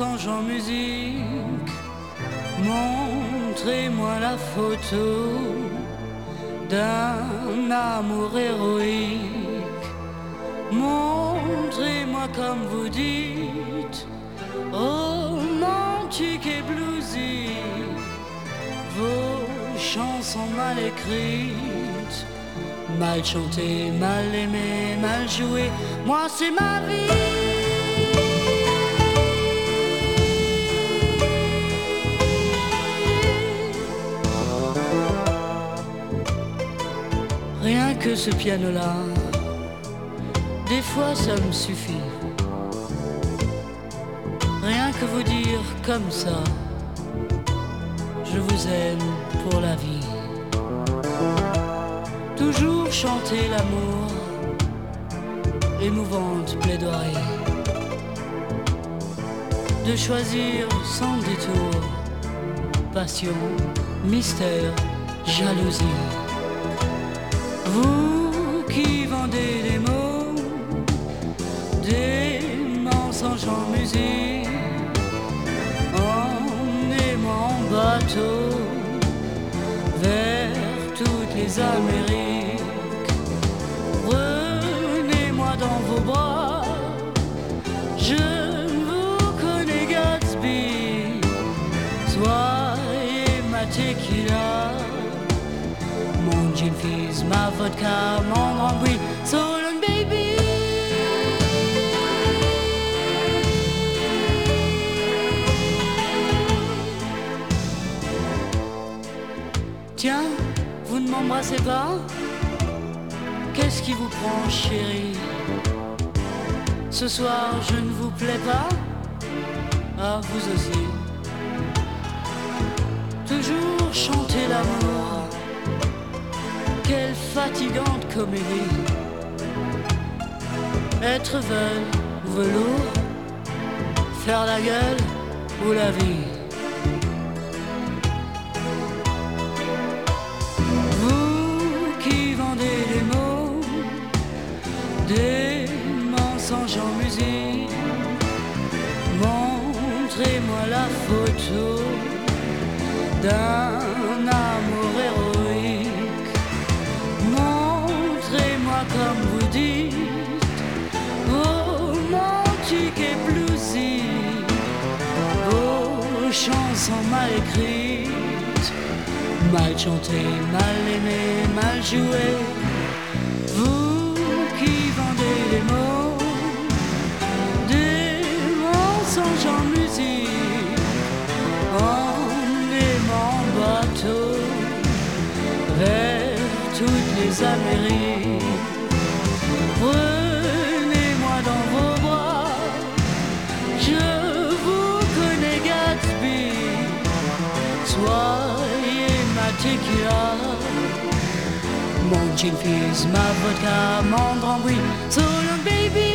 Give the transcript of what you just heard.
mensonge en musique. Montrez-moi la photo d'un amour héroïque. Montrez-moi comme vous dites, romantique et bluesy, vos chansons mal écrites, mal chantées, mal aimées, mal jouées. Moi, c'est ma vie. Que ce piano-là, des fois ça me suffit. Rien que vous dire comme ça, je vous aime pour la vie. Toujours chanter l'amour, émouvante plaidoirie. De choisir sans détour, passion, mystère, jalousie. Vous qui vendez des mots, des mensonges en musique, en aimant bateau vers toutes les Amériques. Prenez-moi dans vos bras, je vous connais Gatsby, soyez ma tequila. Gin fizz, ma vodka, mon grand bruit, so long baby. Tiens, vous ne m'embrassez pas? Qu'est-ce qui vous prend, chérie? Ce soir, je ne vous plais pas? Ah, vous aussi. Toujours chanter l'amour quelle fatigante comédie. Être veule ou velours, faire la gueule ou la vie. Vous qui vendez des mots, des mensonges en musique, montrez-moi la photo d'un chansons mal écrites, mal chantées, mal aimées, mal jouées. Vous qui vendez les mots, des mensonges en musique, en aimant bateau vers toutes les Amériques. Soyez ma tequila, mon gin fizz, ma vodka, mon grand bruit. So long baby.